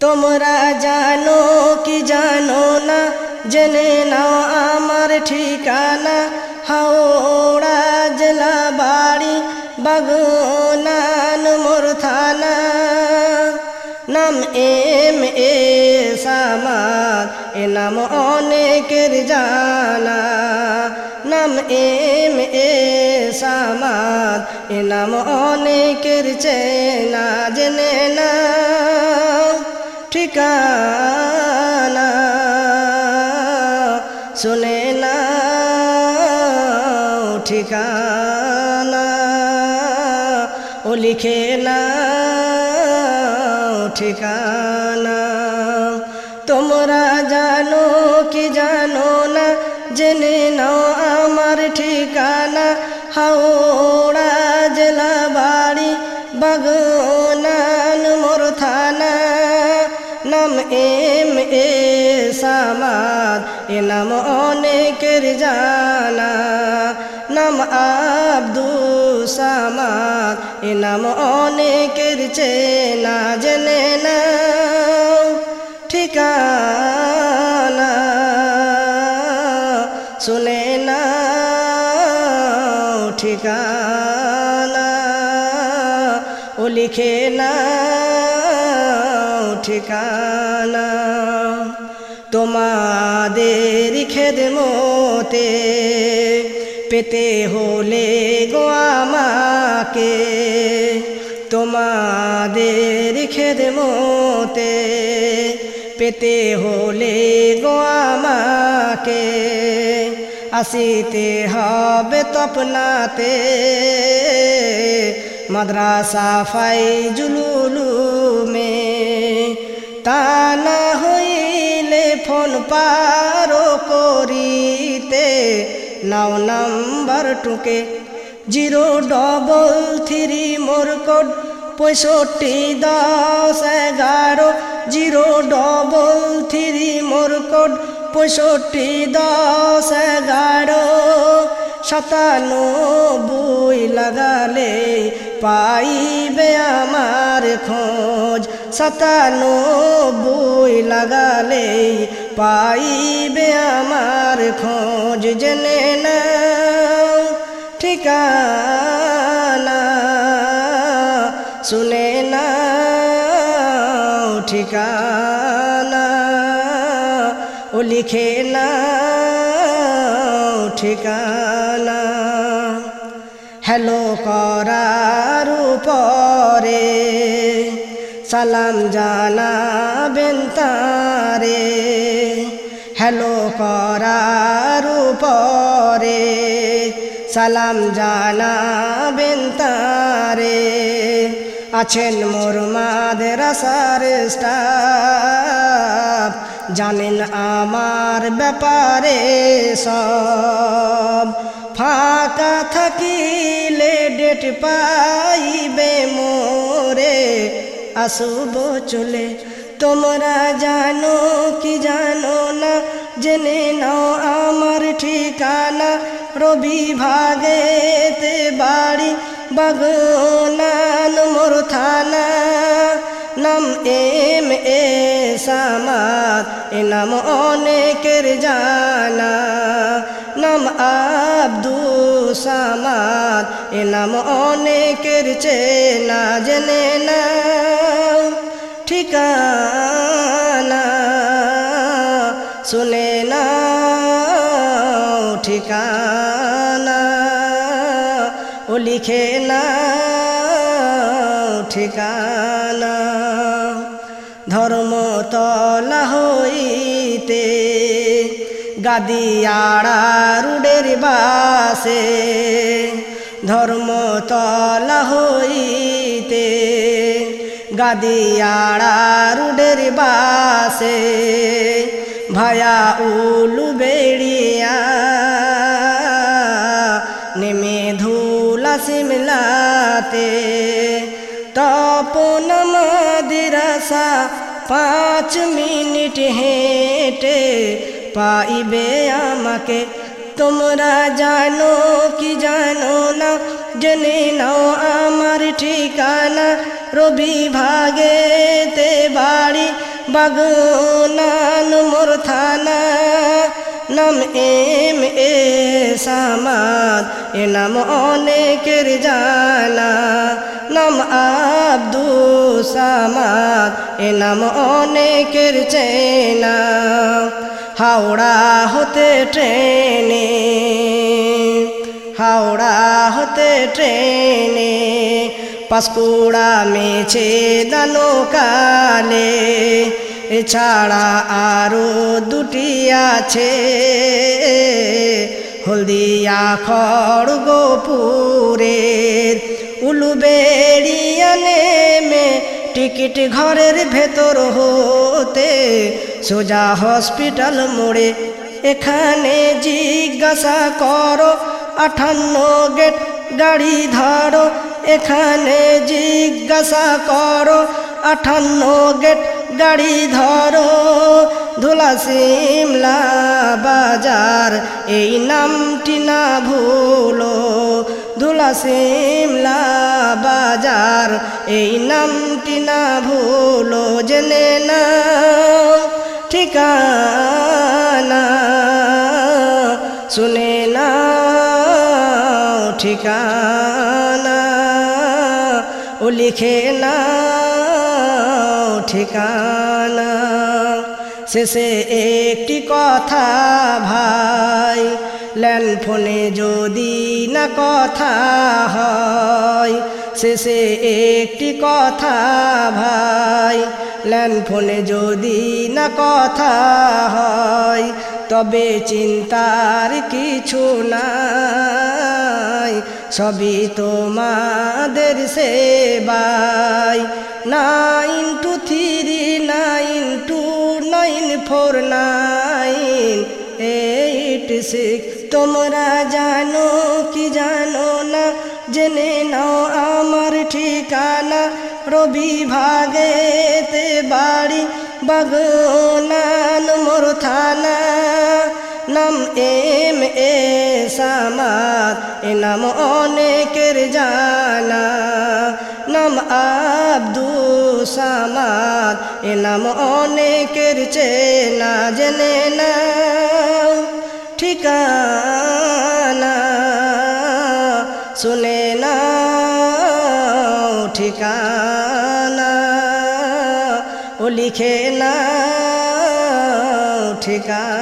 তোমরা জানো কি জানো না? জেনে নাও আমার ঠিকানা। হাওড়া জেলা বাড়ি, বাগনান মোর থানা নাম এম এ সামাদ, এ নাম অনেকের জানা। নাম এম এ সামাদ, এ নাম অনেকের চেনা। জেনে না ঠিকানা শুনে না ঠিকানা, ও লিখে না ঠিকানা। তোমরা জানো কি জানো না, জেনে নাও আমার ঠিকানা হাওড়া নাম এম এ সামাদ, এ নাম অনেকের জানা। নাম আব্দু সামাদ, এ নাম অনেকের চেনা। জেনে না ঠিকানা, শুনে না ঠিকানা। ঠিকানা তোমাদের খেদমতে পেতে হলে গো আমাকে। তোমাদের খেদমতে পেতে হলে গো আমাকে। আসিতে হবে তপনাতে, মাদ্রাসা ফাই জুলুলু তা না হইলে ফোন পারো করিতে। নাও নাম্বার টুকে। জিরো ডবল থ্রি মোর কোড। পঁয়ষট্টি দশ এগারো। জিরো ডবল থ্রি মোর কোড। পঁয়ষট্টি দশ এগারো। সাতানব্বই লাগালে পাইবে আমার খোঁজ। সাতানব্বই লাগালে পাইবে আমার খোঁজ জেনে না ঠিকানা শুনে না ঠিকানা ও লিখে না ঠিকানা। হ্যালো করার পরে সালাম জানাবেন তারে। হ্যালো করার পরে সালাম জানাবেন তারে। আছেন মোর মাদ্রাসার স্টাফ, জানেন আমার ব্যাপারে সব। ফাঁকা থাকিলে ডেট পাইবে আসব চলে। তোমরা জানো কি জানো না? জেনে নাও আমার ঠিকানা। রবি ভাগেতে বাড়ি, বাগনান মোর থানা। নাম এম এ সামাদ, এ নাম অনেকের জানা। নাম আব্দু সামাদ, এ নাম অনেকের চেনা। জেনে না ঠিকানা, শুনে না ঠিকানা, ও লিখে না ঠিকানা। ধর্মতলা হইতে গাদিয়াড়া রুডের বাসে, ধর্মতলা হইতে গাদিয়াড়া রুডের বাসে, ভায়া উলু বেড়িয়া। নেমে ধুলা সিমলাতে, তপন মাদিরাসা পাঁচ মিনিট হেঁটে পাইবে আমাকে। তোমরা জানো কি জানো না জেনে নাও আমার ঠিকানা। রবি ভাগেতে বাড়ি, বাগনান মোর থানা নাম এম এ সামাদ, এ নাম অনেকের জানা। নাম আব্দু সামাদ, এ নাম অনেকের চেনা। হাওড়া হতে ট্রেনে হাওড়া হতে ট্রেনে, পাঁশকুড়া মেছে দানো কালে এছাড়া আরও দুটি আছে, হলদিয়া খড়গপুরের উলুবেড়িয়া নেমে টিকিট ঘরের ভেতর হতে সোজা হসপিটাল মোড়ে। এখানে জিজ্ঞাসা করো আঠান্ন গেট গাড়ি ধরো, এখানে জিজ্ঞাসা করো। আঠান্ন গেট গাড়ি ধরো ধুলা সিমলা বাজার, এই নামটি না ভুলো। ধুলা সিমলা বাজার, এই নামটি না ভুলো, জেনে না ঠিকানা। শুনে না ঠিকানা ও লিখে না ঠিকানা। শেষে একটি কথা ভাই ল্যান্ড ফোনে যদি না কথা হয়, শেষে একটি কথা ভাই ল্যান্ড ফোনে যদি না কথা হয়, তবে চিন্তার কিছু নাই। সবই তোমাদের সেবাই। Nine two three, nine two nine four nine eight six. তোমরা জানো কি জানো না, জেনে নাও আমার ঠিকানা। রবি ভাগেতে বাড়ি, বাগনান মোর থানা। নাম এম এ সামাদ এ নাম অনেকের জানা। নাম আব্দু সামাদ এ নাম অনেকের চেনা, জেনে না ঠিকানা। শুনে না ঠিকানা। ও লিখে না ঠিকানা।